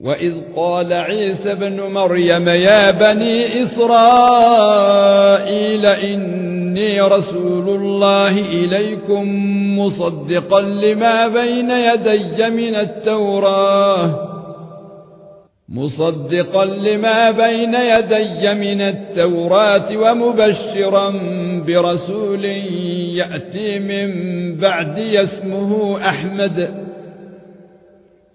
واذ قال عيسى ابن مريم يا بني اسرائيل اني رسول الله اليكم مصدقا لما بين يدي من التوراه. مصدقا لما بين يدي من التوراة ومبشرا برسول ياتي من بعدي اسمه احمد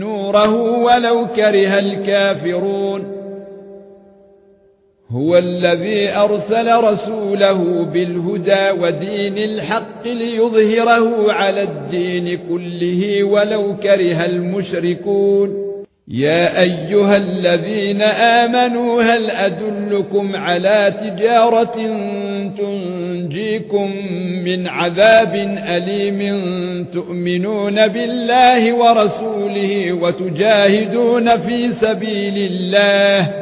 نوره ولو كره الكافرون. هو الذي أرسل رسوله بالهدى ودين الحق ليظهره على الدين كله ولو كره المشركون. يا أيها الذين آمنوا هل أدلكم على تجارة تنجيكم من عذاب أليم تؤمنون بالله ورسوله وتجاهدون في سبيل الله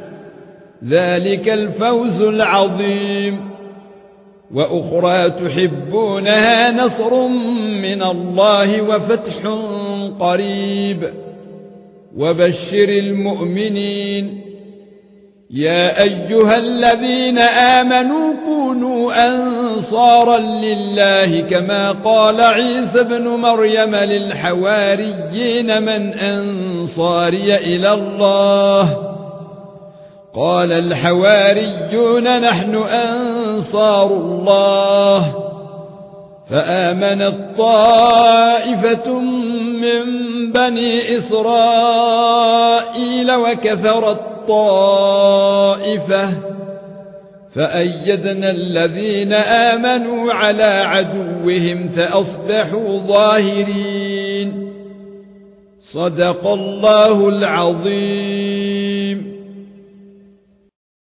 ذلك الفوز العظيم. وأخرى تحبونها نصر من الله وفتح قريب. وبشر المؤمنين. يا أيها الذين آمنوا كونوا أنصارا لله كما قال عيسى ابن مريم للحواريين من أنصاري إلى الله. قال الحواريون نحن أنصار الله. فآمنت طائفة من بني إسرائيل وكفرت طائفة فأيدنا الذين آمنوا على عدوهم فأصبحوا ظاهرين. صدق الله العظيم.